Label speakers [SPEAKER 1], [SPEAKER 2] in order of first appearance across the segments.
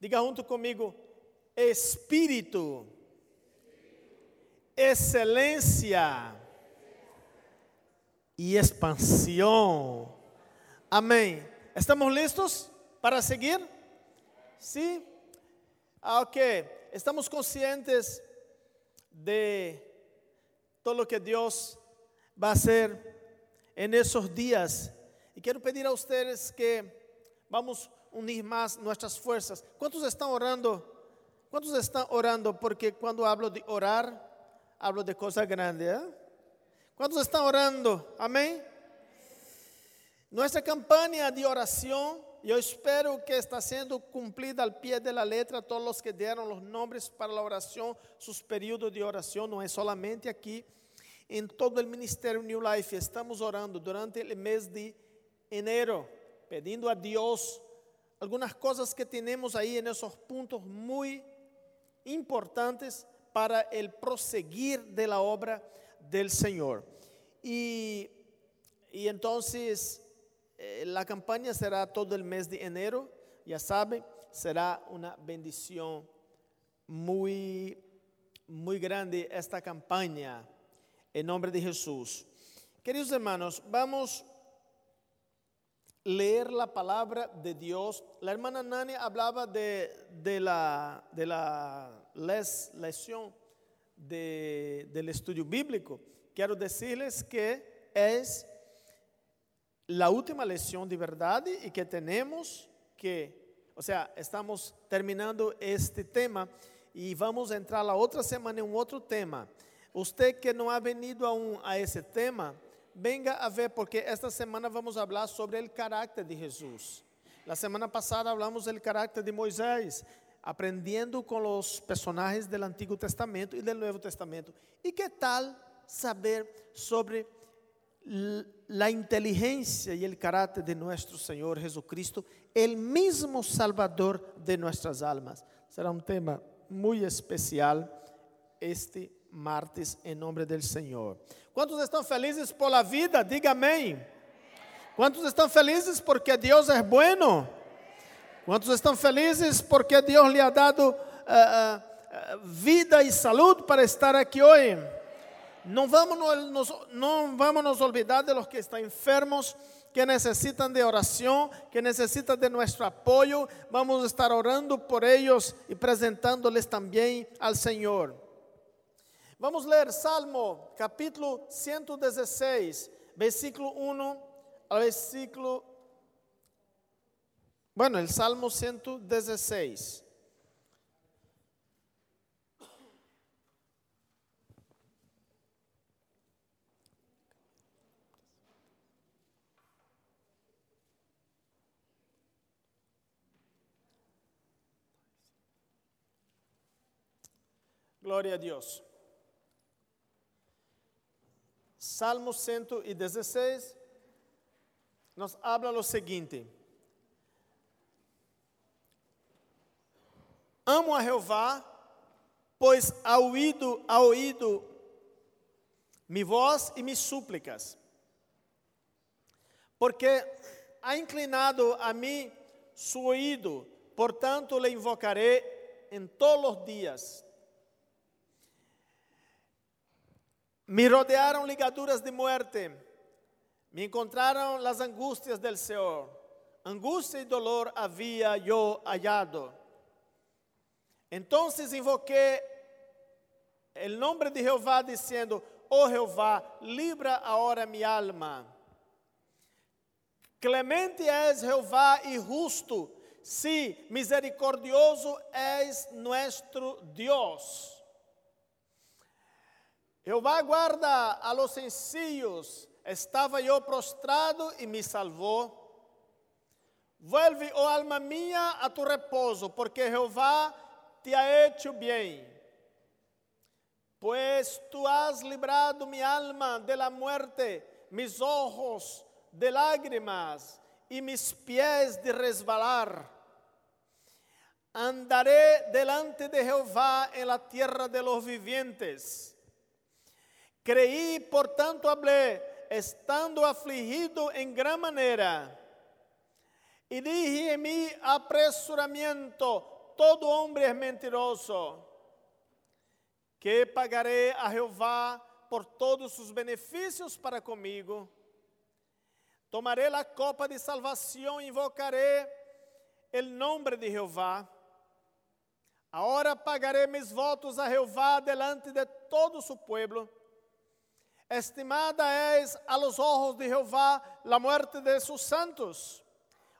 [SPEAKER 1] Diga junto comigo: Espírito, excelência e expansão. Amém. ¿Estamos listos para seguir? Sí. Ah, ok. Estamos conscientes de todo lo que Dios va a hacer en esos días. Y quiero pedir a ustedes que vamos unir más nuestras fuerzas. ¿Cuántos están orando? ¿Cuántos están orando? Porque cuando hablo de orar, hablo de cosas grandes. ¿eh? ¿Cuántos están orando? Amén. Nuestra campaña de oración, yo espero que está siendo cumplida al pie de la letra. Todos los que dieron los nombres para la oración, sus periodos de oración, no es solamente aquí. En todo el ministerio New Life estamos orando durante el mes de enero, pidiendo a Dios algunas cosas que tenemos ahí en esos puntos muy importantes para el proseguir de la obra del Señor. Y, y entonces eh, la campaña será todo el mes de enero, ya saben, será una bendición muy, muy grande esta campaña en nombre de Jesús. Queridos hermanos, vamos leer la palabra de Dios. La hermana Nani hablaba de, de la, de la les, lección de, del estudio bíblico. Quiero decirles que es la última lección de verdad y que tenemos que, o sea, estamos terminando este tema y vamos a entrar la otra semana en un otro tema. Usted que no ha venido aún a ese tema, venga a ver porque esta semana vamos a hablar sobre el carácter de Jesús. La semana pasada hablamos del carácter de Moisés, aprendiendo con los personajes del Antiguo Testamento y del Nuevo Testamento. ¿Y qué tal saber sobre la inteligencia y el carácter de nuestro Señor Jesucristo, el mismo Salvador de nuestras almas. Será un tema muy especial este martes en nombre del Señor. ¿Cuántos están felices por la vida? Diga amén. ¿Cuántos están felices porque Dios es bueno? ¿Cuántos están felices porque Dios le ha dado uh, uh, vida y salud para estar aquí hoy? No vamos, nos, no vamos a nos olvidar de los que están enfermos, que necesitan de oración, que necesitan de nuestro apoyo. Vamos a estar orando por ellos y presentándoles también al Señor. Vamos a leer Salmo capítulo 116, versículo 1 al versículo, bueno, el Salmo 116. Glória a Deus. Salmo 116 nos habla lo seguinte: Amo a Jeová, pois ha ouído, ha ouído mi voz e mis súplicas, porque ha inclinado a mim su oído, portanto le invocaré em todos os dias. Me rodearon ligaduras de muerte, me encontraron las angustias del Señor. Angustia y dolor había yo hallado. Entonces invoqué el nombre de Jehová diciendo, oh Jehová, libra ahora mi alma. Clemente es Jehová y justo, sí, misericordioso es nuestro Dios. Jehová guarda a los sencillos. Estaba yo prostrado y me salvó. Vuelve, oh alma mía, a tu reposo, porque Jehová te ha hecho bien. Pues tú has librado mi alma de la muerte, mis ojos de lágrimas y mis pies de resbalar. Andaré delante de Jehová en la tierra de los vivientes. Creí, portanto hablé, estando afligido en gran manera. Y dije en mi apresuramiento, todo hombre es mentiroso. Que pagaré a Jehová por todos sus beneficios para comigo. Tomaré la copa de salvación, invocaré el nombre de Jehová. Ahora pagaré mis votos a Jehová delante de todo su pueblo. Estimada es a los ojos de Jehová la muerte de sus santos.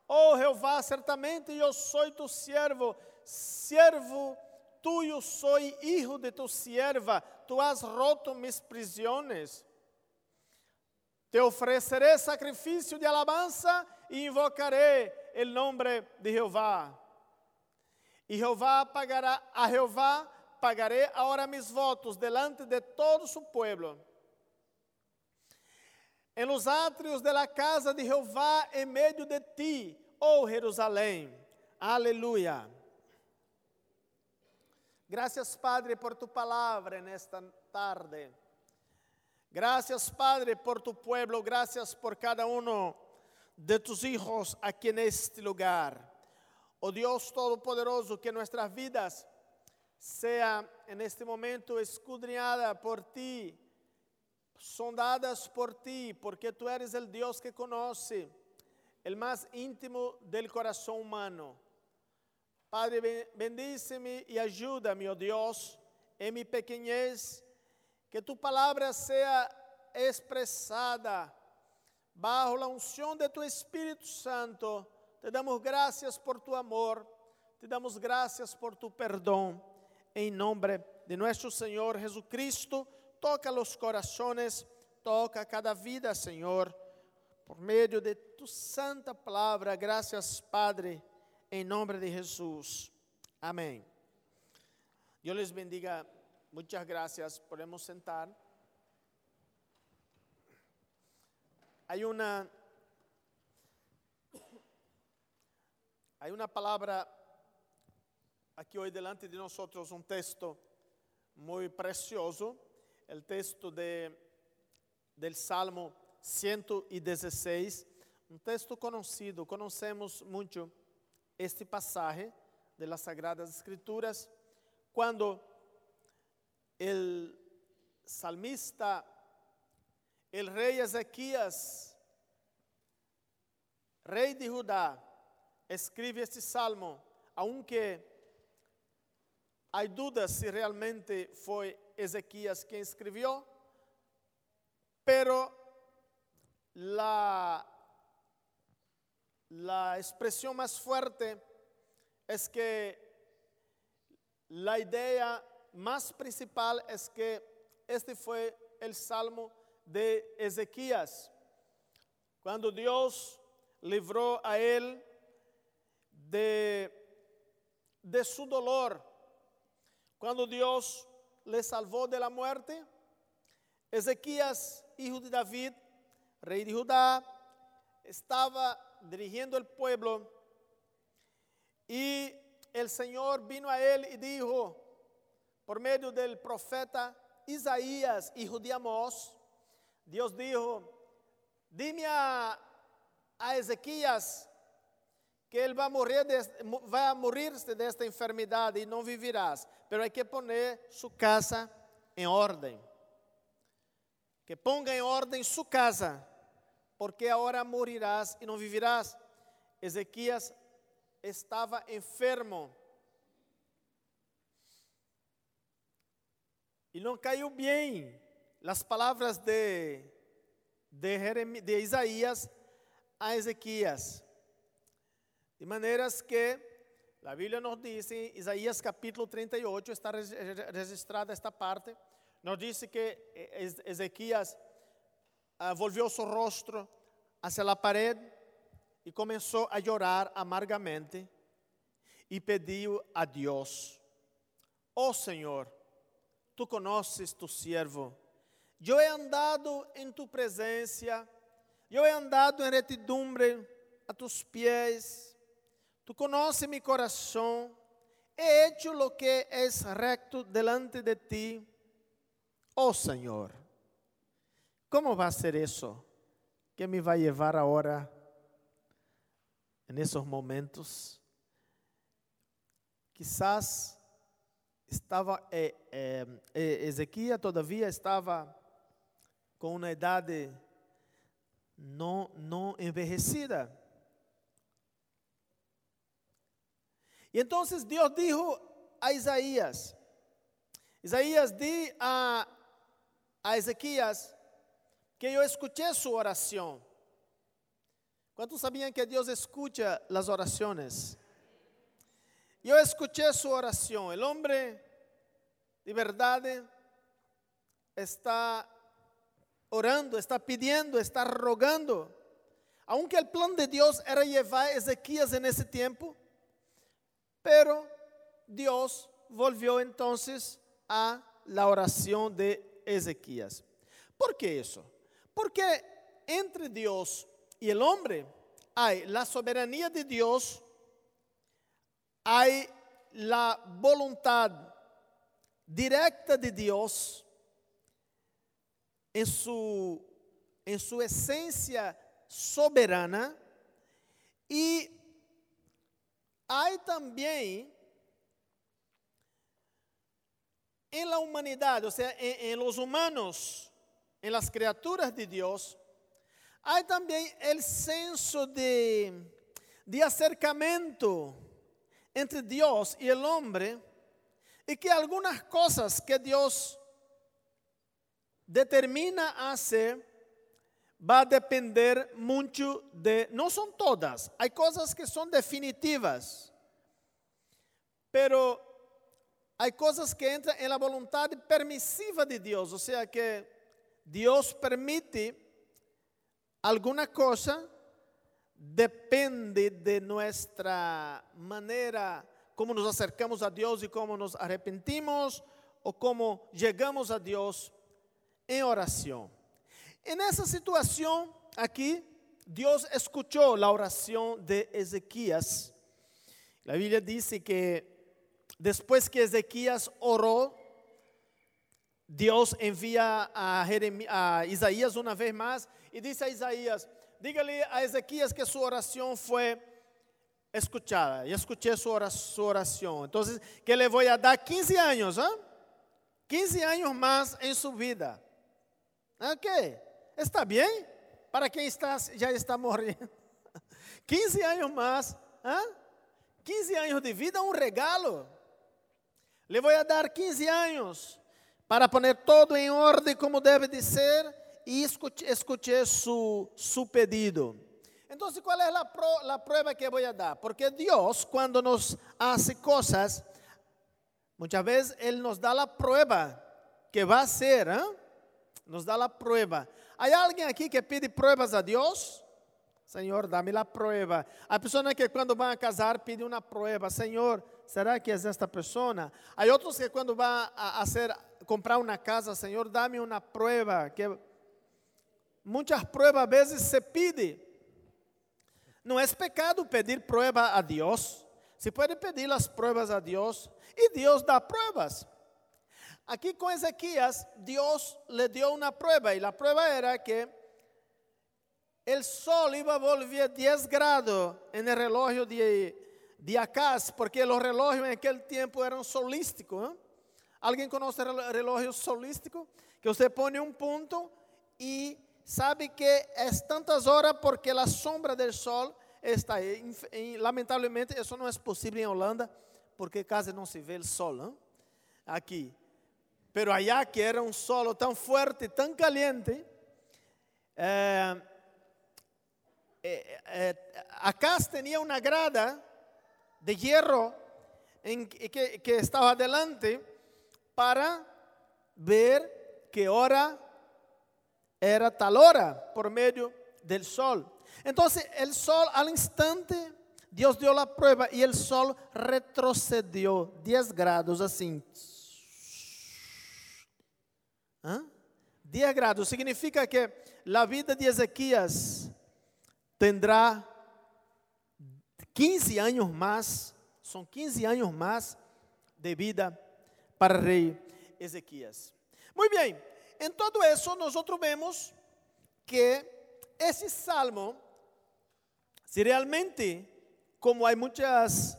[SPEAKER 1] Oh Jehová, certamente yo soy tu siervo, siervo tuyo soy, hijo de tu sierva. Tú has roto mis prisiones. Te ofreceré sacrificio de alabanza e invocaré el nombre de Jehová. E Jehová pagará, a Jehová pagaré ahora mis votos delante de todo su pueblo. En los atrios de la casa de Jehová en medio de ti, oh Jerusalém. Aleluia. Gracias, Padre, por tu palavra nesta tarde. Gracias, Padre, por tu pueblo. Gracias por cada uno de tus hijos aquí en este lugar. Oh Dios Todopoderoso, que nuestras vidas sean en este momento escudriñadas por ti, sondadas por ti, porque tú eres el Dios que conoce el más íntimo del corazón humano. Padre, bendíceme y ayúdame, oh Dios, en mi pequeñez, que tu palabra sea expresada bajo la unción de tu Espíritu Santo. Te damos gracias por tu amor, te damos gracias por tu perdón. En nombre de nuestro Señor Jesucristo, toca los corazones, toca cada vida, Señor, por medio de tu santa palavra. Gracias, Padre, em nome de Jesus. Amém. Deus les bendiga. Muchas gracias. Podemos sentar. Hay una hay una palabra aquí hoy delante de nosotros, un texto muy precioso, el texto de, del Salmo 116 um texto conhecido, conhecemos muito este passagem de las Sagradas Escrituras, quando o salmista, o rei Ezequias, rei de Judá, escreve este salmo, aunque há dúvidas se realmente foi Ezequias quem escreveu, pero la la expresión más fuerte es que la idea más principal es que este fue el salmo de Ezequías, cuando Dios libró a él de, de su dolor, cuando Dios le salvó de la muerte. Ezequías, hijo de David, rey de Judá, estaba dirigiendo el pueblo y el Señor vino a él y dijo, por medio del profeta Isaías, hijo de Amós, Dios dijo, dime a, a Ezequías que él va a, morir de, va a morirse de esta enfermedad y no vivirás, pero hay que poner su casa en orden. Que ponga en orden su casa porque agora morirás e não vivirás. Ezequias estava enfermo. E não caiu bem as palavras de, de, de Isaías a Ezequias. De maneiras que a Bíblia nos diz, em Isaías capítulo 38, está registrada esta parte, nos diz que Ezequias uh, volvió su rostro hacia la pared y comenzó a llorar amargamente y pediu a Dios, oh Señor, tú conoces tu siervo, yo he andado en tu presencia, yo he andado en retidumbre a tus pies, tú conoces mi corazón, he hecho lo que es recto delante de ti, oh Señor. ¿Cómo va a ser eso? ¿Qué me va a llevar ahora, en esos momentos, quizás estava eh, eh, eh, Ezequias todavia estava com uma idade não, não envelhecida. E então Deus dijo a Isaías, Isaías di a, a Ezequias que eu escuché sua oração. Quantos sabiam que Deus escuta as orações? Eu escuché sua oração. O homem de verdade está orando, está pidiendo, está rogando. Aunque el plan de Dios era llevar a Ezequías en ese tiempo, pero Dios volvió entonces a la oración de Ezequías. ¿Por qué eso? Porque entre Dios y el hombre hay la soberanía de Dios, hay la voluntad directa de Dios en su, en su esencia soberana y hay también en la humanidad, o sea, en, los humanos, en las criaturas de Dios, hay también el senso de, de acercamiento entre Dios y el hombre, y que algunas cosas que Dios determina a hacer va a depender mucho de, no son todas, hay cosas que son definitivas, pero hay cosas que entran en la voluntad permisiva de Dios, o sea que Dios permite alguna cosa, depende de nuestra manera, como nos acercamos a Dios y cómo nos arrepentimos o cómo llegamos a Dios en oración. En esa situación aquí, Dios escuchó la oración de Ezequías. La Biblia dice que después que Ezequías oró, Dios envía a, a Isaías una vez más y dice a Isaías, dígale a Ezequías que su oración fue escuchada. Y escuché su oración. Entonces, que le voy a dar 15 años, ¿eh? 15 años más en su vida. Ok, está bien para quien está, ya está morrendo. 15 anos mais, ¿ah? 15 anos de vida, um regalo. Le vou dar 15 anos para poner todo em ordem como deve de ser e escutar su, pedido. Então, qual é a, pro, a prova que vou dar? Porque Deus, quando nos hace coisas, muitas vezes Ele nos dá a prova que vai ser, ¿eh? nos dá a prueba. Há alguém aqui que pede pruebas a Deus? Senhor, dá-me a prueba. Há pessoas que quando a casar pedem uma prueba. Senhor, será que é esta pessoa? Há outros que quando vão a, hacer, comprar uma casa, Senhor, dá-me uma prueba. Que muitas pruebas a vezes se pede. Não é pecado pedir prueba a Deus. Se pode pedir as pruebas a Deus e Deus dá pruebas. Aquí con Ezequías, Dios le dio una prueba y la prueba era que el sol iba a volver 10 grados en el reloj de, de Acaz, porque los relojes en aquel tiempo eran solísticos. ¿Alguien conoce el reloj solístico? Que usted pone un punto y sabe que es tantas horas porque la sombra del sol está ahí. Lamentablemente eso no es posible en Holanda porque casi no se ve el sol ¿no? aquí. Pero allá que era un solo tan fuerte, tan caliente, eh, eh, eh, acá tenía una grada de hierro que, que estaba adelante para ver qué hora era tal hora por medio del sol. Entonces el sol al instante, Dios dio la prueba y el sol retrocedió 10 grados así. 10 grados significa que a vida de Ezequias tendrá 15 anos mais, são 15 anos mais de vida para o rei Ezequias. Muito bem, em todo isso nós vemos que esse salmo, se realmente, como há muitas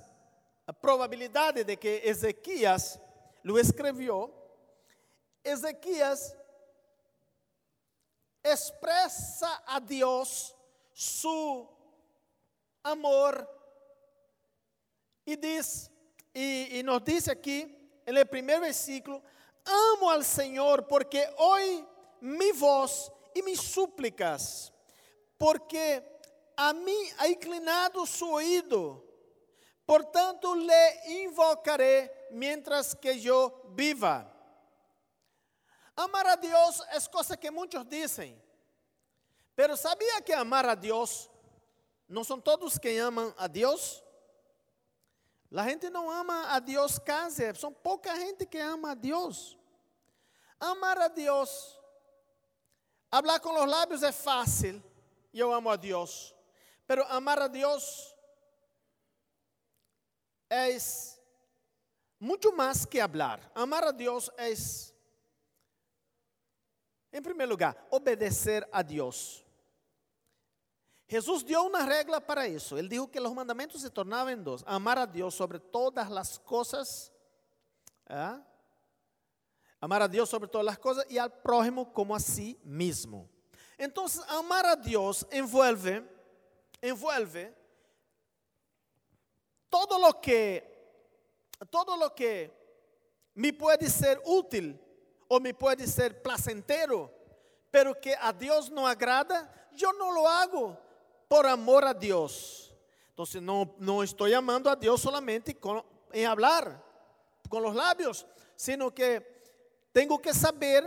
[SPEAKER 1] probabilidade de que Ezequias lo escreveu, Ezequias expressa a Deus su amor e diz, e, e nos diz aqui, no primeiro versículo, amo al Senhor porque hoje mi voz e mis súplicas, porque a mim ha inclinado su oído, portanto le invocaré mientras que yo viva. Amar a Deus é coisa que muitos dizem, pero sabia que amar a Deus não são todos que amam a Deus? A gente não ama a Deus casi, são pouca gente que ama a Deus. Amar a Deus, hablar com os lábios é fácil, e eu amo a Deus. Pero amar a Deus é muito mais que hablar. Amar a Deus é, em primeiro lugar, obedecer a Deus. Jesus deu uma regra para isso. Ele disse que os mandamentos se tornavam em dois: amar a Deus sobre todas as coisas, ¿eh? amar a Deus sobre todas as coisas e ao prójimo como a si mesmo. Então, amar a Deus envolve, envolve todo lo que, todo lo que me pode ser útil ou me pode ser placentero, pero que a Deus não agrada, eu não lo hago por amor a Deus. Então, não, não estou amando a Deus solamente com, em hablar, com os lábios, sino que tenho que saber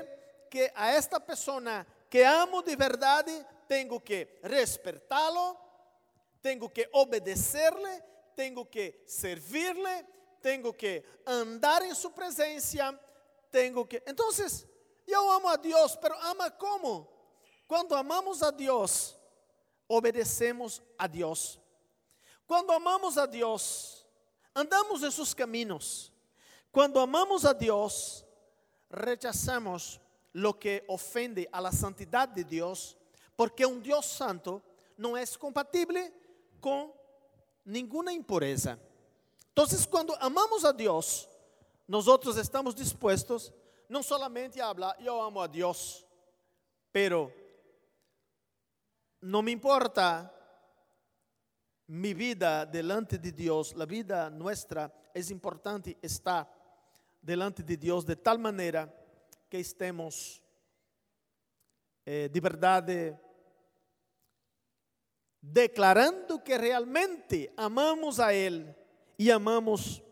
[SPEAKER 1] que a esta pessoa que amo de verdade, tenho que respeitá-lo, tenho que obedecer-lhe, tenho que servirle, tenho que andar em sua presença, tenho que. Então, eu amo a Deus, pero ama como? Quando amamos a Deus, obedecemos a Deus. Quando amamos a Deus, andamos em seus caminhos. Quando amamos a Deus, rechazamos lo que ofende a la santidad de Dios, porque un Dios santo no es compatible con ninguna impureza. Entonces, cuando amamos a Dios, nosotros estamos dispuestos no solamente a hablar, yo amo a Dios, pero no me importa mi vida delante de Dios, la vida nuestra es importante estar delante de Dios de tal manera que estemos eh, de verdade declarando que realmente amamos a Ele e amamos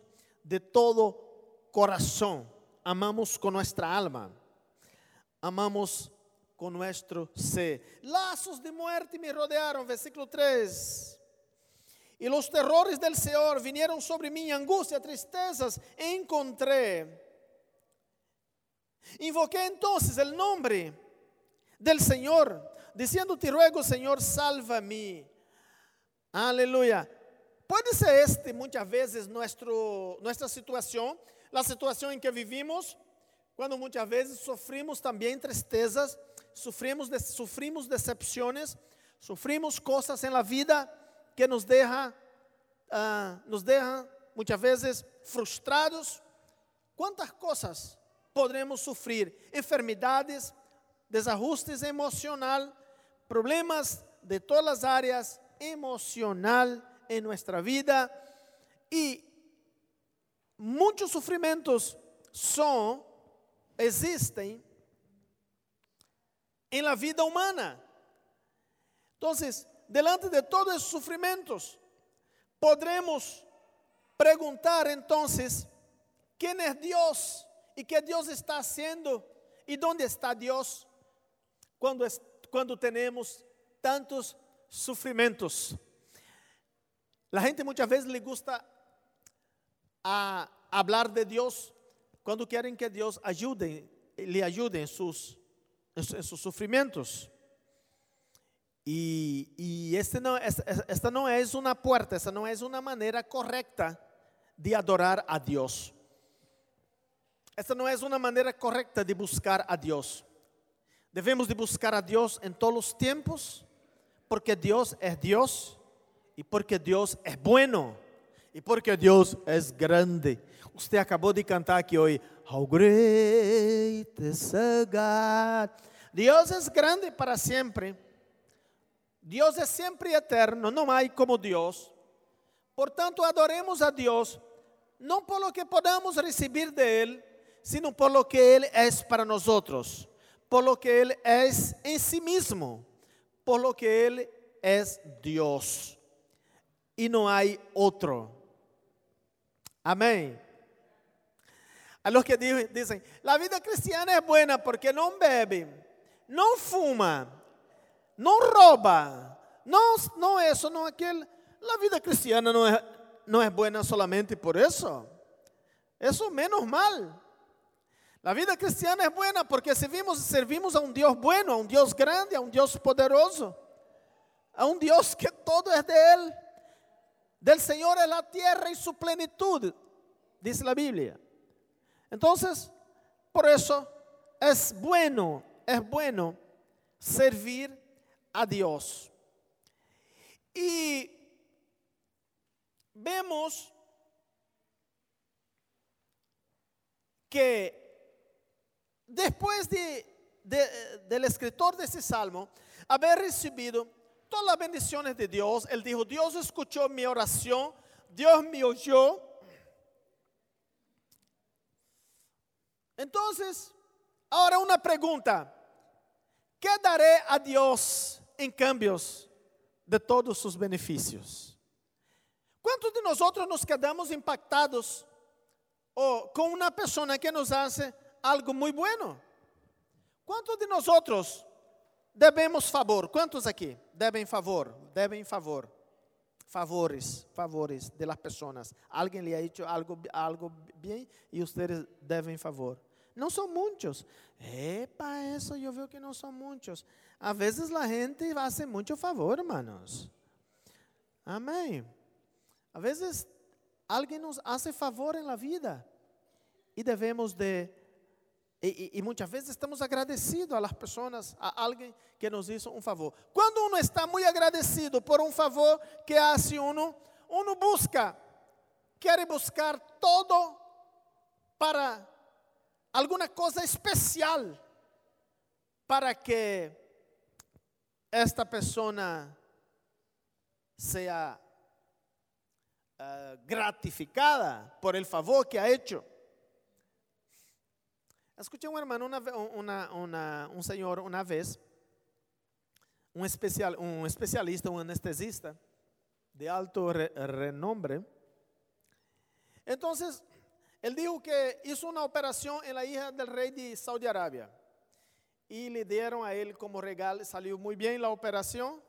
[SPEAKER 1] de todo coração, amamos com nossa alma, amamos com nosso ser. Laços de muerte me rodearam, versículo 3. E os terrores del Senhor vinieron sobre mim, angústia, tristezas, encontré Invoqué entonces el nombre del Señor, diciendo, te ruego, Señor, salva-me. Aleluya. Puede ser este muchas veces nuestro, nuestra situación, la situación en que vivimos, cuando muchas veces sufrimos también tristezas, sufrimos, sufrimos decepciones, sufrimos cosas en la vida que nos deja, uh, nos deja muchas veces frustrados. ¿Cuántas cosas podremos sofrer enfermidades, desajustes emocional, problemas de todas as áreas emocional em nossa vida e muitos sofrimentos são existem em la vida humana. Então, delante de todos esses sofrimentos, podremos perguntar então, quem é Deus? ¿Y qué Dios está haciendo? ¿Y dónde está Dios cuando, es, cuando tenemos tantos sufrimientos? La gente muchas veces le gusta a hablar de Dios cuando quieren que Dios ayude, le ayude en sus, en sus sufrimientos. Y, y este no, esta no es una puerta, esta no es una manera correcta de adorar a Dios. Esta não é uma maneira correta de buscar a Deus. Devemos de buscar a Deus em todos os tempos, porque Deus é Deus e porque Deus é bueno Y porque Dios es grande. Usted acabó de cantar aquí hoy, How great is God. Dios es grande para siempre. Dios es siempre eterno, no hay como Dios. Por tanto, adoremos a Dios, no por lo que podamos recibir de Él, sino por lo que Él es para nosotros, por lo que Él es en sí mismo, por lo que Él es Dios. Y no hay otro. Amén. A los que dicen, la vida cristiana es buena porque no bebe, no fuma, no roba, no, no eso, no aquel. La vida cristiana no es, buena solamente por eso. Eso menos mal. La vida cristiana es buena porque servimos, servimos a un Dios bueno, a un Dios grande, a un Dios poderoso, a un Dios que todo es de Él. Del Señor es la tierra y su plenitud, dice la Biblia. Entonces, por eso es bueno, es bueno servir a Dios. Y vemos que después de, del escritor de ese salmo haber recibido todas las bendiciones de Dios, él dijo, Dios escuchó mi oración, Dios me oyó. Entonces, ahora una pregunta, ¿qué daré a Dios en cambios de todos sus beneficios? ¿Cuántos de nosotros nos quedamos impactados o con una persona que nos hace algo muy bueno. ¿Cuántos de nosotros debemos favor? ¿Cuántos aquí deben favor? Deben favor. Favores, favores de las personas. Alguien le ha hecho algo, algo bien y ustedes deben favor. No son muchos. Epa, eso yo veo que no son muchos. A veces la gente hace mucho favor, hermanos. Amén. A veces alguien nos hace favor en la vida y debemos de y, muchas veces estamos agradecidos a las personas, a alguien que nos hizo un favor. Cuando uno está muy agradecido por un favor que hace uno, uno busca, quiere buscar todo para alguna cosa especial para que esta persona sea uh, gratificada por el favor que ha hecho. Escuché un hermano, un señor una vez, un, especial, un especialista, un anestesista de alto renombre. Entonces, él dijo que hizo una operación en la hija del rey de Saudi Arabia. Y le dieron a él como regalo, salió muy bien la operación.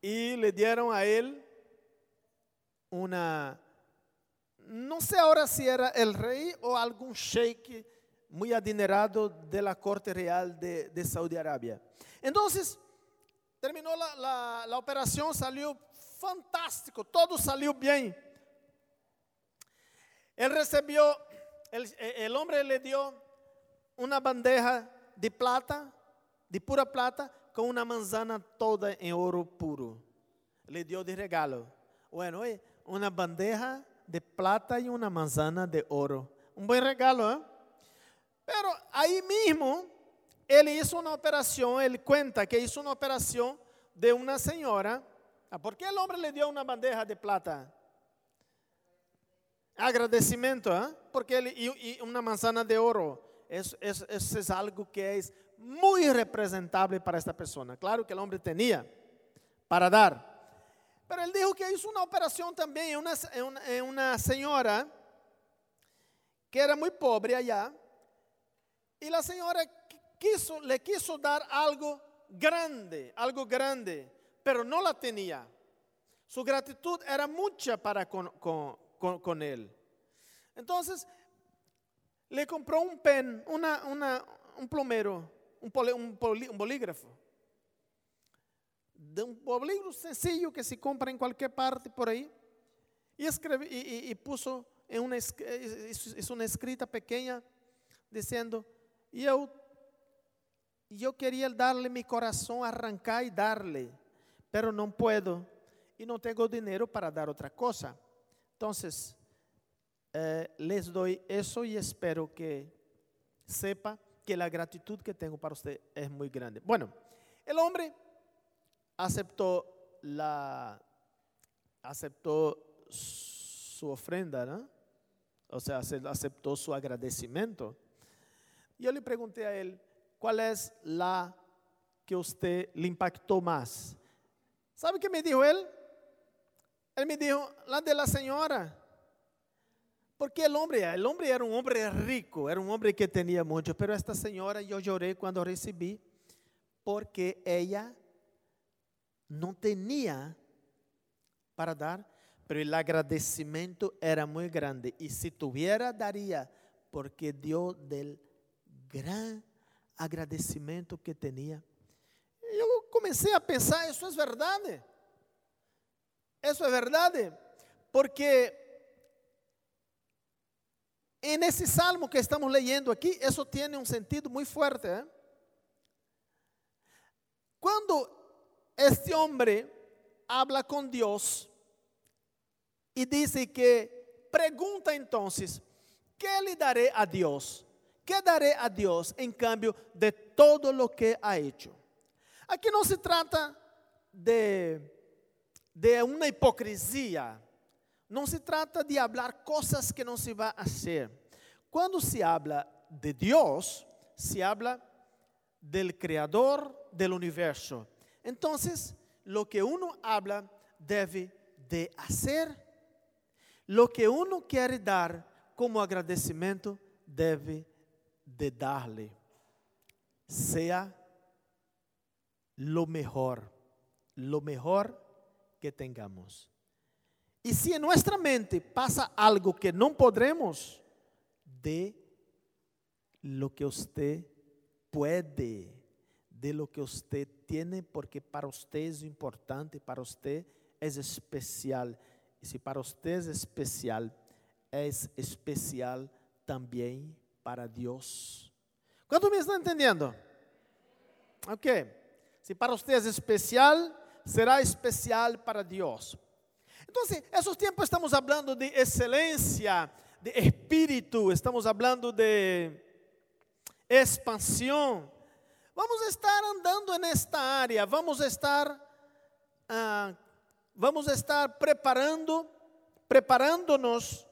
[SPEAKER 1] Y le dieron a él una, no sé ahora si era el rey o algún sheikh muy adinerado de la corte real de, de Saudi Arabia. Entonces, terminó la, la, operación, salió fantástico, todo salió bien. Él recibió, el, el hombre le dio una bandeja de plata, de pura plata, con una manzana toda en oro puro. Le dio de regalo. Bueno, una bandeja de plata y una manzana de oro. Un buen regalo, ¿eh? Pero ahí mismo, ele hizo una operación, él cuenta que hizo una operación de una señora. Ah, ¿Por qué el hombre le dio una bandeja de plata? Agradecimiento, ¿eh? porque él, y, una manzana de oro. Eso, eso, es algo que es muy representable para esta persona. Claro que el hombre tenía para dar. Pero él dijo que hizo una operación también en una, en una señora que era muy pobre allá y la señora le quiso dar algo grande, algo grande, pero no la tenía. Su gratitud era mucha para con, él. Entonces, le compró un pen, un plomero, un, bolígrafo. De un bolígrafo sencillo que se compra en cualquier parte por ahí. Y, escribe, y, puso en es una escrita pequeña diciendo, yo, yo quería darle mi corazón, arrancar y darle, pero no puedo y no tengo dinero para dar otra cosa. Entonces, eh, les doy eso y espero que sepa que la gratitud que tengo para usted es muy grande. Bueno, el hombre aceptó la aceptó su ofrenda. O sea, aceptó su agradecimiento. Yo le pregunté a él, ¿cuál es la que usted le impactó más? ¿Sabe qué me dijo él? Él me dijo, la de la señora. Porque el hombre, el hombre era un hombre rico, era un hombre que tenía mucho, pero esta señora yo lloré cuando recibí porque ella no tenía para dar, pero el agradecimiento era muy grande y si tuviera daría porque dio del gran agradecimiento que tenía. Yo comencé a pensar, eso es verdad. Eso es verdad, porque en ese salmo que estamos leyendo aquí, eso tiene un sentido muy fuerte. ¿eh? Cuando este hombre habla con Dios y dice que pregunta entonces, ¿qué le daré a Dios? ¿Qué daré a Dios en cambio de todo lo que ha hecho? Aquí no se trata de, de una hipocresía no se trata de hablar cosas que no se va a hacer. Cuando se habla de Dios, se habla del creador del universo. Entonces, lo que uno habla debe de hacer. Lo que uno quiere dar como agradecimiento debe de darle. Sea lo mejor, lo mejor que tengamos. Y si en nuestra mente pasa algo que no podremos, de lo que usted puede, de lo que usted tiene, porque para usted es importante, para usted es especial. Y si para usted es especial, es especial también para Dios. ¿Cuánto me está entendiendo? Ok. Si para usted es especial, será especial para Dios. Entonces, esos tiempos estamos hablando de excelencia, de espíritu, estamos hablando de expansión. Vamos estar andando en esta área, vamos estar, uh, vamos estar preparando, preparándonos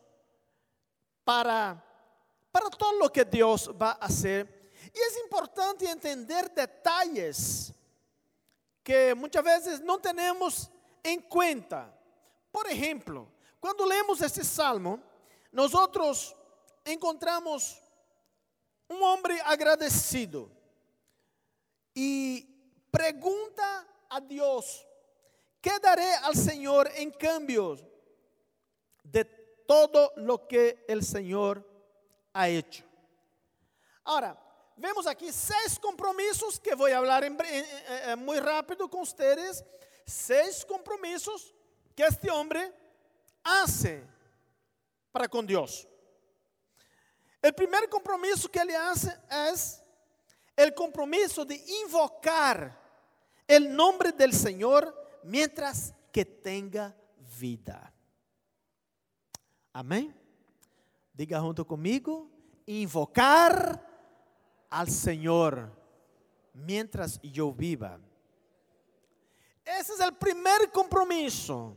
[SPEAKER 1] para, para todo lo que Dios va a hacer. Y es importante entender detalles que muchas veces no tenemos en cuenta. Por ejemplo, cuando leemos este salmo, nosotros encontramos un hombre agradecido y pregunta a Dios, ¿qué daré al Señor en cambio de todo lo que el Señor ha hecho? Ahora, vemos aquí seis compromisos que voy a hablar muy rápido con ustedes, seis compromisos que este hombre hace para con Dios. El primer compromiso que ele hace es el compromiso de invocar el nombre del Señor mientras que tenga vida. Amém? Diga junto comigo, invocar al Señor mientras yo viva. Ese es el primer compromiso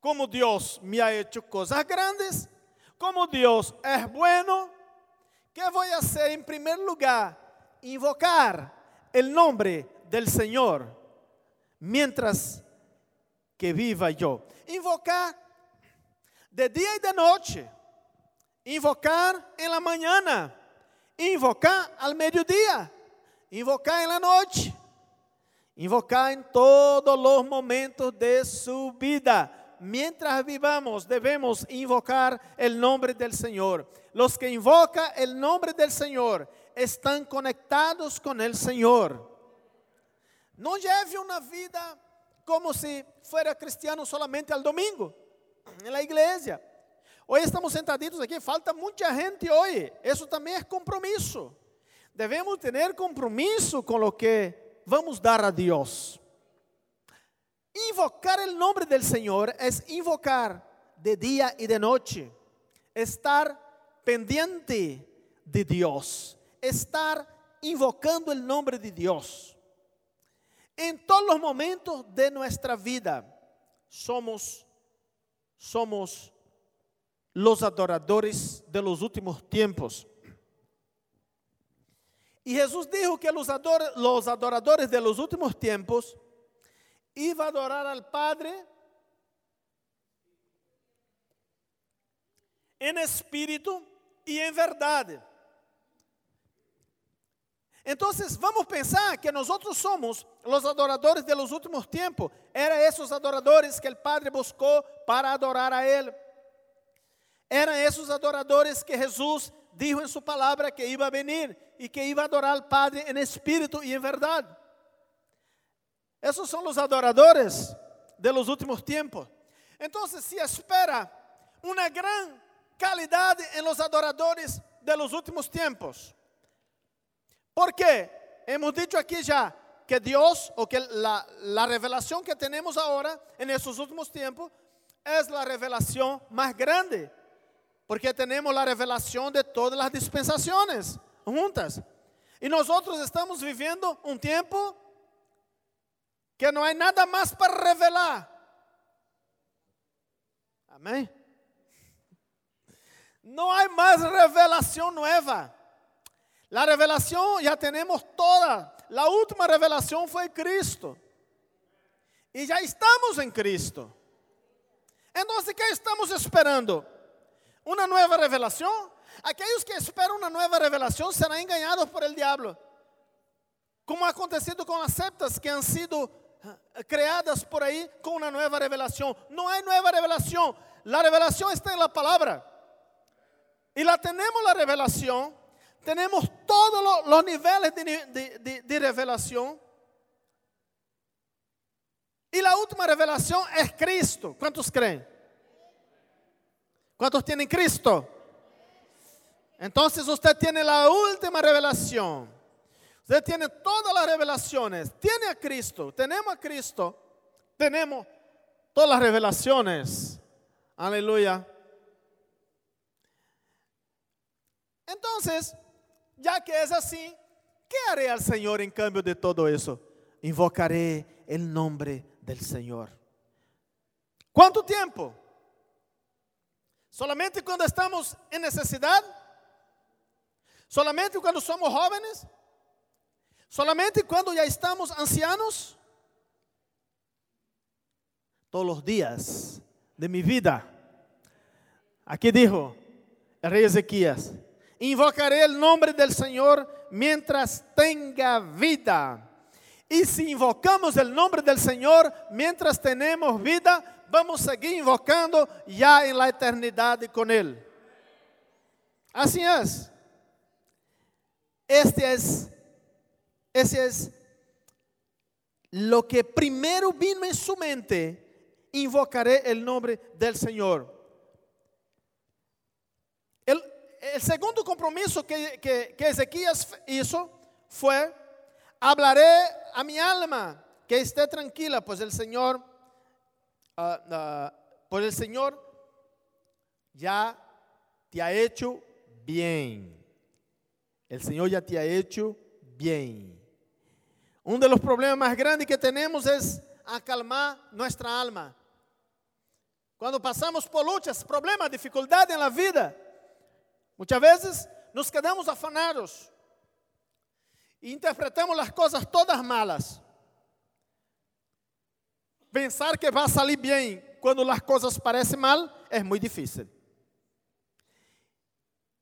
[SPEAKER 1] como Dios me ha hecho cosas grandes, como Dios es bueno, ¿qué voy a hacer en primer lugar? Invocar el nombre del Señor mientras que viva yo. Invocar de día y de noche. Invocar en la mañana. Invocar al mediodía. Invocar en la noche. Invocar en todos los momentos de su vida mientras vivamos debemos invocar el nombre del Señor. Los que invocan el nombre del Señor están conectados con el Señor. No lleve una vida como si fuera cristiano solamente al domingo, en la iglesia. Hoy estamos sentaditos aquí, falta mucha gente hoy. Eso también es compromiso. Debemos tener compromiso con lo que vamos a dar a Dios. Invocar el nombre del Señor es invocar de día y de noche, estar pendiente de Dios, estar invocando el nombre de Dios. En todos los momentos de nuestra vida somos somos los adoradores de los últimos tiempos. Y Jesús dijo que los, adoradores de los últimos tiempos iban a adorar al Padre en espíritu y en verdad. Entonces vamos a pensar que nosotros somos los adoradores de los últimos tiempos. Eran esos adoradores que el Padre buscó para adorar a Él. Eran esos adoradores que Jesús dijo en su palabra que iba a venir y que iba a adorar al Padre en espíritu y en verdad. Esos son los adoradores de los últimos tiempos. Entonces, si espera una gran calidad en los adoradores de los últimos tiempos, porque hemos dicho aquí ya que Dios, o que la, la revelación que tenemos ahora en estos últimos tiempos, es la revelación más grande. Porque tenemos la revelación de todas las dispensaciones juntas. Y nosotros estamos viviendo un tiempo que no hay nada más para revelar. Amén. No hay más revelación nueva. La revelación ya tenemos toda. La última revelación fue Cristo. Y ya estamos en Cristo. Entonces, ¿qué estamos esperando? ¿Una nueva revelación? Aquellos que esperan una nueva revelación serán engañados por el diablo. Como ha acontecido con las septas que han sido eh, creadas por ahí con una nueva revelación. No hay nueva revelación. La revelación está en la palabra. Y la la revelación tenemos todos los niveles de, revelación. Y la última revelación es Cristo. ¿Cuántos creen? ¿Cuántos tienen Cristo? Entonces usted tiene la última revelación. Usted tiene todas las revelaciones. Tiene a Cristo. Tenemos a Cristo. Tenemos todas las revelaciones. Aleluya. Entonces, ya que es así, ¿qué haré al Señor en cambio de todo eso? Invocaré el nombre del Señor. ¿Cuánto tiempo? ¿Solamente cuando estamos en necesidad? ¿Solamente cuando somos jóvenes? ¿Solamente cuando ya estamos ancianos? Todos los días de mi vida. Aquí dijo el rey Ezequías, invocaré el nombre del Señor mientras tenga vida. Y si invocamos el nombre del Señor mientras tenemos vida, vamos a seguir invocando ya en la eternidad con Él. Así es. Este es, ese es lo que primero vino en su mente. Invocaré el nombre del Señor. el segundo compromiso que, que, Ezequías hizo fue, hablaré a mi alma que esté tranquila, pues el Señor, ah, ah, pues el Señor ya te ha hecho bien. El Señor ya te ha hecho bien. Uno de los problemas más grandes que tenemos es acalmar nuestra alma. Cuando pasamos por luchas, problemas, dificultades en la vida, Muchas veces nos quedamos afanados e interpretamos as coisas todas malas. Pensar que vai sair bem quando as coisas parecem mal é muito difícil.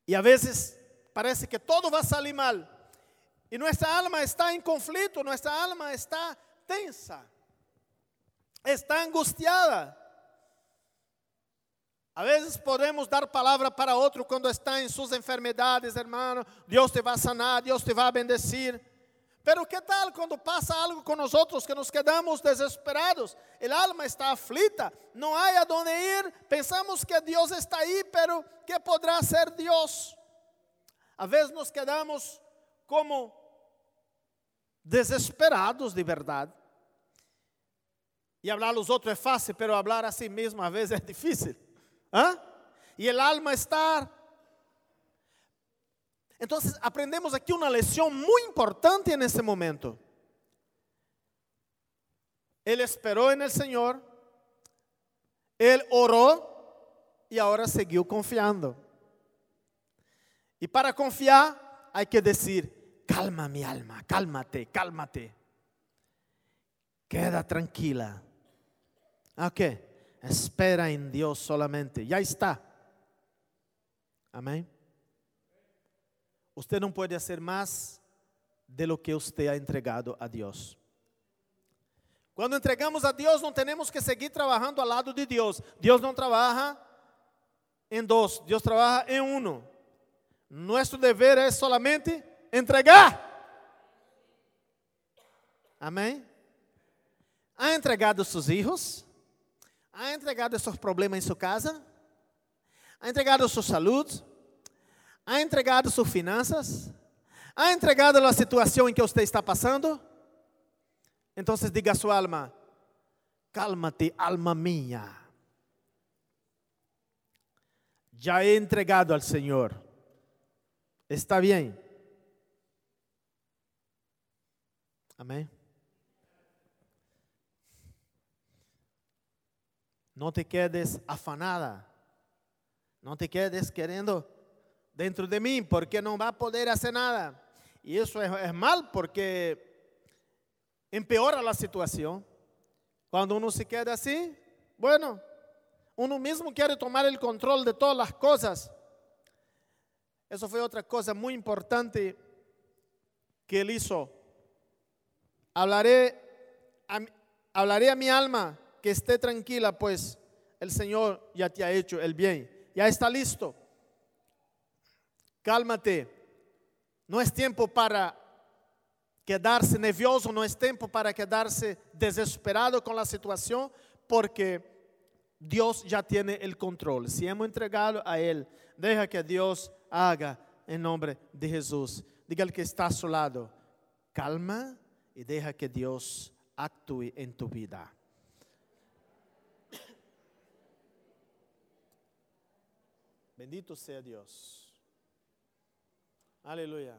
[SPEAKER 1] E a vezes parece que todo vai sair mal. E nossa alma está em conflito, nossa alma está tensa, está angustiada. A veces podemos dar palabra para otro cuando está en sus enfermedades, hermano. Dios te va a sanar, Dios te va a bendecir. Pero ¿qué tal cuando pasa algo con nosotros que nos quedamos desesperados? El alma está aflita, no hay a dónde ir. Pensamos que Dios está ahí, pero ¿qué podrá hacer Dios? A veces nos quedamos como desesperados de verdad. Y hablar a los otros es fácil, pero hablar a sí mismo a veces es difícil. ¿Ah? Y el alma está... Entonces aprendemos aquí una lección muy importante en ese momento. Él esperó en el Señor, él oró y ahora siguió confiando. Y para confiar hay que decir, calma mi alma, cálmate, cálmate. Queda tranquila. Ok, espera en Dios solamente. Ya está. Amén. Usted no puede hacer más de lo que usted ha entregado a Dios. Cuando entregamos a Dios, no tenemos que seguir trabajando al lado de Dios. Dios no trabaja en dos, Dios trabaja en uno. Nuestro deber es solamente entregar. Amém? Ha entregado sus hijos? Ha entregado esos problemas em sua casa? Ha entregado sua saúde? Ha entregado suas finanças? Ha entregado a situação em que você está passando? Entonces diga a su alma, cálmate, alma mía. Ya he entregado al Señor. Está bien. Amén. No te quedes afanada. No te quedes queriendo dentro de mí porque no va a poder hacer nada. Y eso es, mal porque empeora a situação. Quando uno se queda assim, bueno, uno mesmo quer tomar o controle de todas as coisas. Isso foi outra coisa muito importante que ele hizo. Hablaré hablaré a mi alma que esté tranquila, pues el Señor ya te ha hecho el bien, ya está listo. Cálmate, no es tiempo para quedarse nervioso, no es tiempo para quedarse desesperado con la situación, porque Dios ya tiene el control. Si hemos entregado a Él, deja que Dios haga en nombre de Jesús. Diga al que está a su lado, calma y deja que Dios actúe en tu vida. Bendito sea Dios. Aleluya.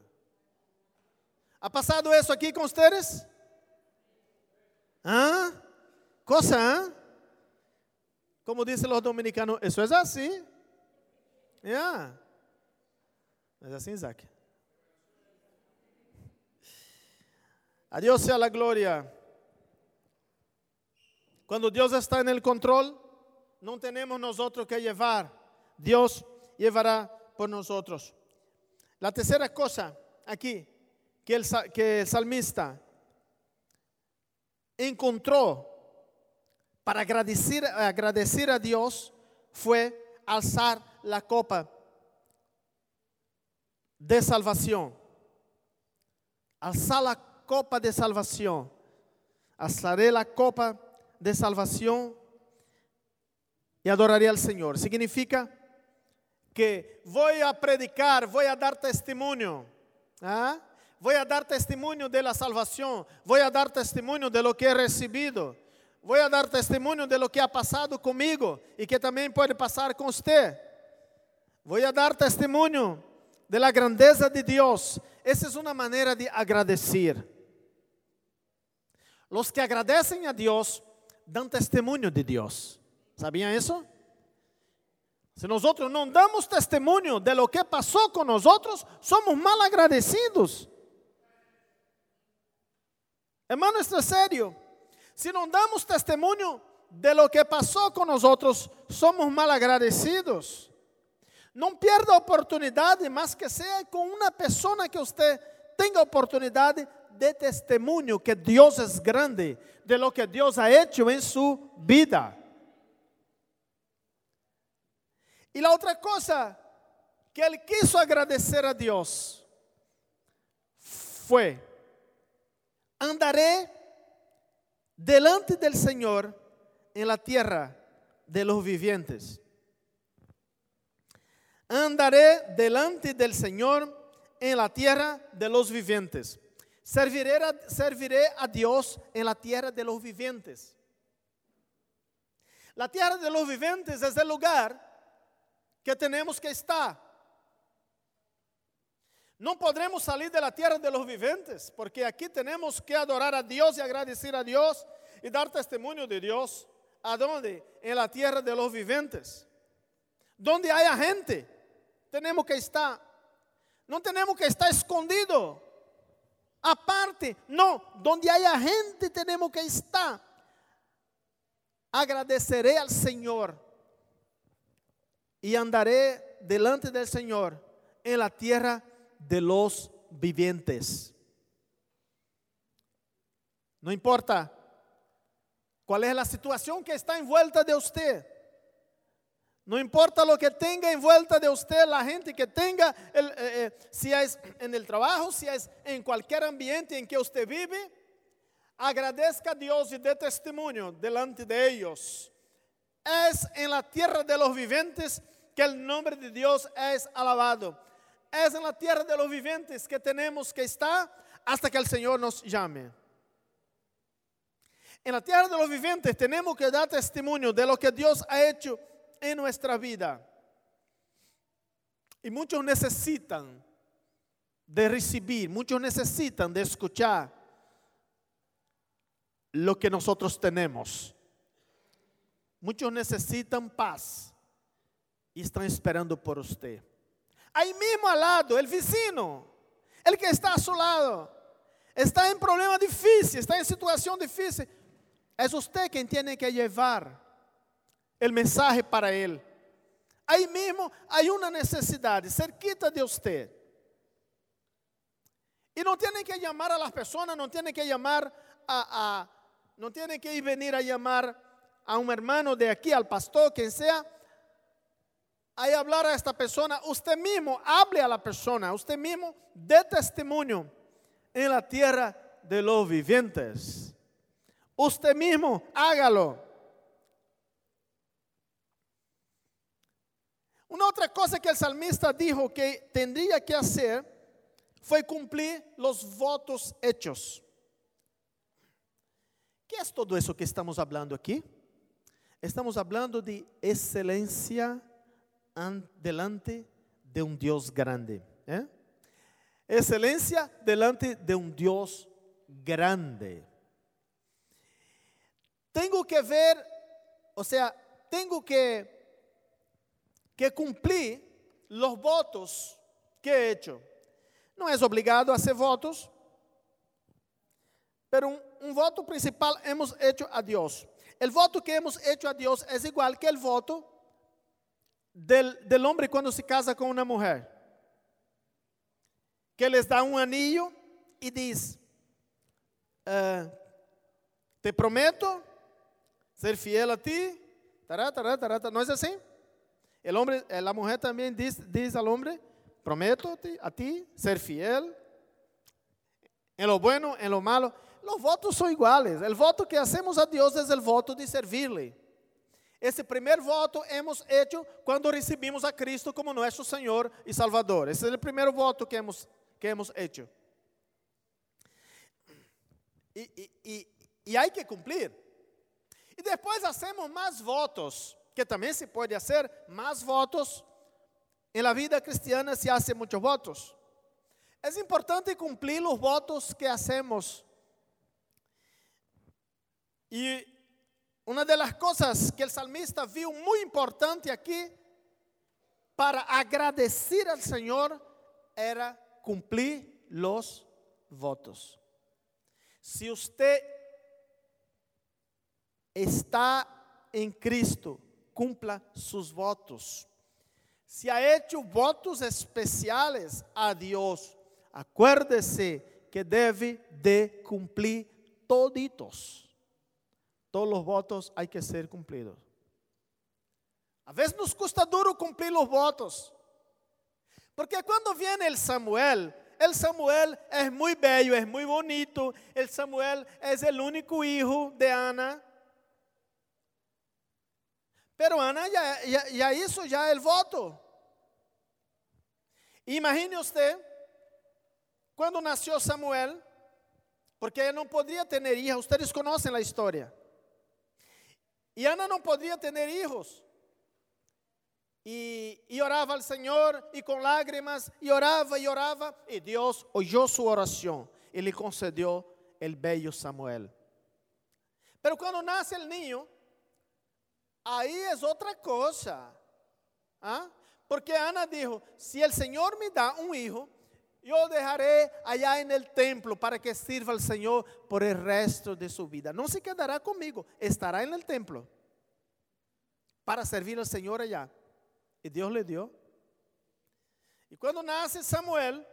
[SPEAKER 1] ¿Ha pasado eso aquí con ustedes? ¿Ah? Cosa, ¿ah? Como dicen los dominicanos, eso es así. Ya. Es así, Isaac. A sea la gloria. Cuando Dios está en el control, no tenemos nosotros que llevar. Dios llevará por nosotros. La tercera cosa aquí, que el, que el salmista encontró para agradecer, agradecer a Dios fue alzar la copa de salvación. Alzar la copa de salvación. Alzaré la copa de salvación y adoraré al Señor. Significa que voy a predicar, voy a dar testimonio. ¿ah? voy a dar testimonio de la salvación, voy a dar testimonio de lo que he recibido, voy a dar testimonio de lo que ha pasado conmigo y que también puede pasar con usted. Voy a dar testimonio de la grandeza de Dios. Esa es una manera de agradecer. Los que agradecen a Dios dan testimonio de Dios. ¿Sabían eso? Si nosotros no damos testimonio de lo que pasó con nosotros, somos mal agradecidos. Hermano, esto es serio. Si no damos testimonio de lo que pasó con nosotros, somos mal agradecidos. No pierda oportunidad, más que sea con una persona que usted tenga oportunidad de testimonio que Dios es grande, de lo que Dios ha hecho en su vida. Y la otra cosa que él quiso agradecer a Dios fue andaré delante del Señor en la tierra de los vivientes. Andaré delante del Señor en la tierra de los vivientes. Serviré a, serviré a Dios en la tierra de los vivientes. La tierra de los vivientes es el lugar que tenemos que estar. No podremos salir de la tierra de los vivientes, porque aquí tenemos que adorar a Dios y agradecer a Dios y dar testimonio de Dios. ¿A dónde? En la tierra de los vivientes. Donde haya gente, tenemos que estar. No tenemos que estar escondido. Aparte, no, donde haya gente tenemos que estar. Agradeceré al Señor y andaré delante del Señor en la tierra de los vivientes. No importa cuál es la situación que está envuelta de usted. No importa lo que tenga envuelta de usted, la gente que tenga, eh, eh, si es en el trabajo, si es en cualquier ambiente en que usted vive, agradezca a Dios y dé testimonio delante de ellos. Es en la tierra de los vivientes que el nombre de Dios es alabado. Es en la tierra de los vivientes que tenemos que estar hasta que el Señor nos llame. En la tierra de los vivientes tenemos que dar testimonio de lo que Dios ha hecho en nuestra vida. Y muchos necesitan de recibir, muchos necesitan de escuchar lo que nosotros tenemos. Muchos necesitan paz y están esperando por usted. Ahí mismo al lado, el vecino, el que está a su lado, está en problema difícil, está en situación difícil. Es usted quien tiene que llevar el mensaje para él. Ahí mismo hay una necesidad cerquita de usted. Y no tiene que llamar a las personas, no tiene que llamar a, a tiene que ir venir a llamar a un hermano de aquí, al pastor, quien sea hay hablar a esta persona, usted mismo hable a la persona, usted mismo dé testimonio en la tierra de los vivientes. Usted mismo hágalo. Una otra cosa que el salmista dijo que tendría que hacer fue cumplir los votos hechos. ¿Qué es todo eso que estamos hablando aquí? Estamos hablando de excelencia delante de un Dios grande. ¿eh? Excelencia delante de un Dios grande. Tengo que ver, o sea, tengo que, que cumplir los votos que he hecho. No es obligado a hacer votos, pero un, un voto principal hemos hecho a Dios. El voto que hemos hecho a Dios es igual que el voto del, hombre cuando se casa con una mujer, que les da un anillo y dice, uh, te prometo ser fiel a ti, ¿no es así? El hombre, eh, la mujer también dice, dice al hombre, prometo a ti ser fiel en lo bueno, en lo malo. Los votos son iguales. El voto que hacemos a Dios es el voto de servirle. Esse primeiro voto hemos hecho quando recebimos a Cristo como nosso Senhor e Salvador. Esse é o primeiro voto que hemos, que hemos hecho. E, e, e, e há que cumprir. E depois hacemos mais votos, que também se pode fazer mais votos. Em la vida cristiana se hace muitos votos. É importante cumprir os votos que hacemos. E Una de las cosas que el salmista vio muy importante aquí para agradecer al Señor era cumplir los votos. Si usted está en Cristo, cumpla sus votos. Si ha hecho votos especiales a Dios, acuérdese que debe de cumplir toditos. Todos los votos hay que ser cumplidos. A veces nos cuesta duro cumplir los votos. Porque cuando viene el Samuel, el Samuel es muy bello, es muy bonito. El Samuel es el único hijo de Ana. Pero Ana ya, hizo ya el voto. Imagine usted, cuando nació Samuel, porque no podía tener hija, ustedes conocen la historia. Y Ana no podría tener hijos. y, y, oraba al Señor y con lágrimas y oraba y oraba y Dios oyó su oración y le concedió el bello Samuel. Pero cuando nace el niño, ahí es otra cosa. ¿Ah? Porque Ana dijo, si el Señor me da un hijo, yo dejaré allá en el templo para que sirva al Señor por el resto de su vida. No se quedará conmigo, estará en el templo para servir al Señor allá. Y Dios le dio. Y cuando nace Samuel,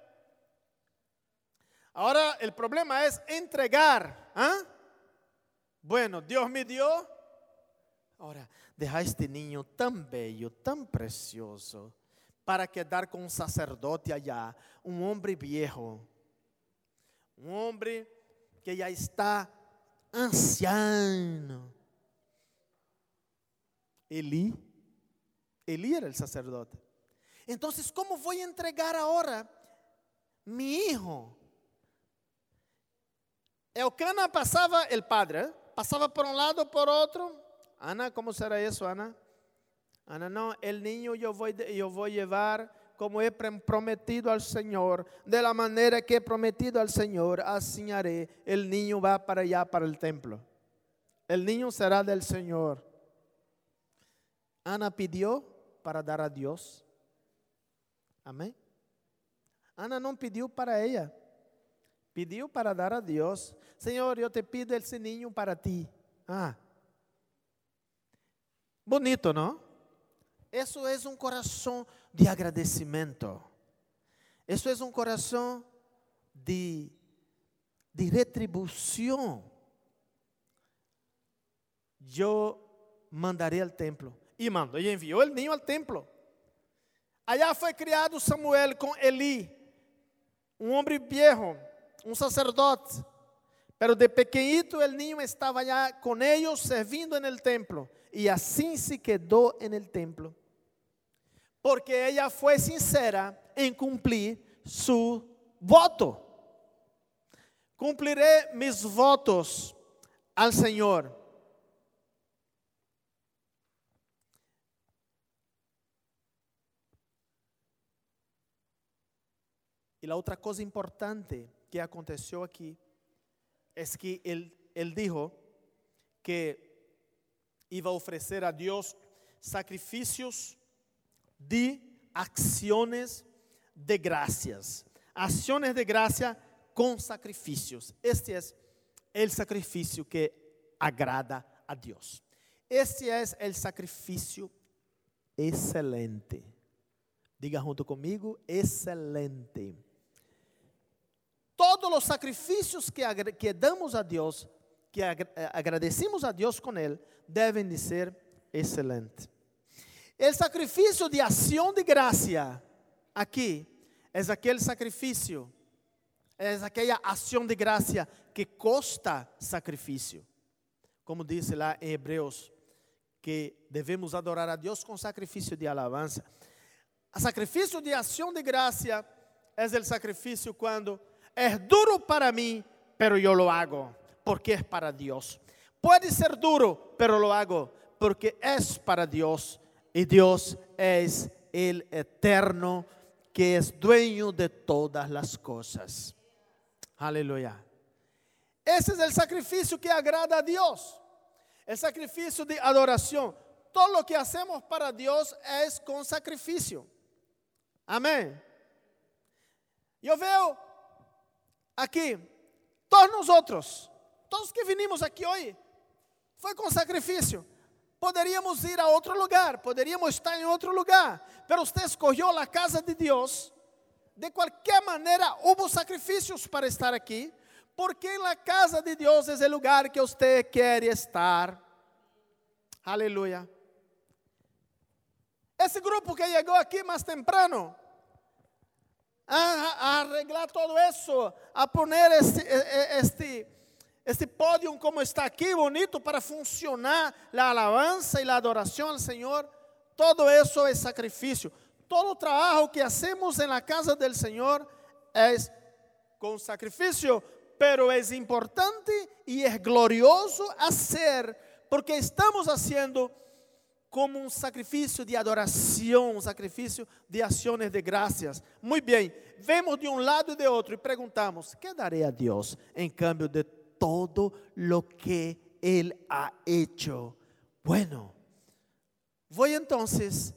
[SPEAKER 1] ahora el problema es entregar. ¿ah? Bueno, Dios me dio. Ahora, deja este niño tan bello, tan precioso para quedar con un sacerdote allá, un hombre viejo, un hombre que ya está anciano. Elí, Elí era el sacerdote. Entonces, ¿cómo voy a entregar ahora mi hijo? Elcana pasaba, el padre, pasaba por un lado, por otro. Ana, ¿cómo será eso, Ana? Ana, no, el niño yo voy, yo voy a llevar como he prometido al Señor, de la manera que he prometido al Señor, así haré. El niño va para allá, para el templo. El niño será del Señor. Ana pidió para dar a Dios. Amén. Ana no pidió para ella, pidió para dar a Dios. Señor, yo te pido ese niño para ti. Ah, bonito, ¿no? Eso es un corazón de agradecimiento. Eso es un corazón de, de retribución. Yo mandaré al templo. Y mandó, y envió el niño al templo. Allá fue criado Samuel con Elí, un hombre viejo, un sacerdote. Pero de pequeñito el niño estaba allá con ellos sirviendo en el templo. Y así se quedó en el templo porque ella fue sincera en cumplir su voto. Cumpliré mis votos al Señor. Y la otra cosa importante que aconteció aquí es que él, él dijo que iba a ofrecer a Dios sacrificios de acciones de gracias. Acciones de gracia con sacrificios. Este es el sacrificio que agrada a Dios. Este es el sacrificio excelente. Diga junto conmigo, excelente. Todos los sacrificios que, que damos a Dios, que agradecemos a Dios con Él, deben de ser excelentes. O sacrifício de ação de graça aqui é aquele sacrifício, é aquela ação de graça que custa sacrifício. Como diz lá em Hebreus, que devemos adorar a Deus com sacrifício de alabança. O sacrifício de ação de graça é o sacrifício quando é duro para mim, pero eu lo hago, porque é para Deus. Pode ser duro, pero lo hago, porque é para Deus y Dios es el eterno que es dueño de todas las cosas. Aleluya. Ese es el sacrificio que agrada a Dios. El sacrificio de adoración. Todo lo que hacemos para Dios es con sacrificio. Amén. Yo veo aquí, todos nosotros, todos que vinimos aquí hoy, fue con sacrificio. Poderíamos ir a outro lugar, poderíamos estar em outro lugar, pero você escolheu a casa de Deus. De qualquer maneira, houve sacrifícios para estar aqui, porque na casa de Deus é o lugar que você quer estar. Aleluia. Esse grupo que chegou aqui mais temprano, a, a arreglar todo isso, a poner este, este este pódio como está aqui, bonito, para funcionar a alabança e a adoração ao Senhor, todo isso é sacrifício. Todo o trabalho que hacemos na casa do Senhor é com sacrifício, pero é importante e é glorioso hacer, porque estamos haciendo como un sacrificio de adoración, un sacrificio de acciones de gracias. Muy bien, vemos de un lado y de otro y preguntamos, ¿qué daré a Dios en cambio de todo lo que Él ha hecho? Bueno, voy entonces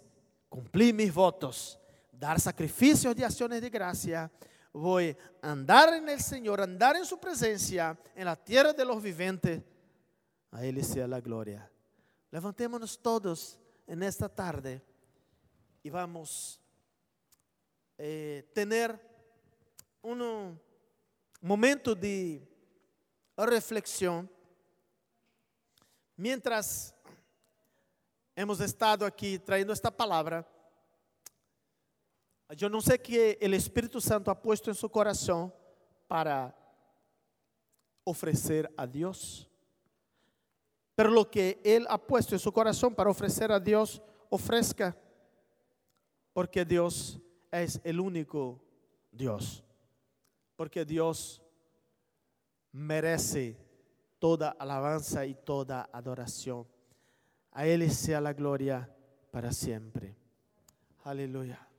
[SPEAKER 1] cumplir mis votos, dar sacrificios de acciones de gracia, voy a andar en el Señor, andar en su presencia, en la tierra de los vivientes. A Él sea la gloria. Levantémonos todos en esta tarde y vamos a eh, tener un momento de reflexión mientras hemos estado aquí trayendo esta palabra. Yo no sé qué el Espíritu Santo ha puesto en su corazón para ofrecer a Dios. Pero lo que Él ha puesto en su corazón para ofrecer a Dios, ofrezca. Porque Dios es el único Dios. Porque Dios merece toda alabanza y toda adoración. A Él sea la gloria para siempre. Aleluya.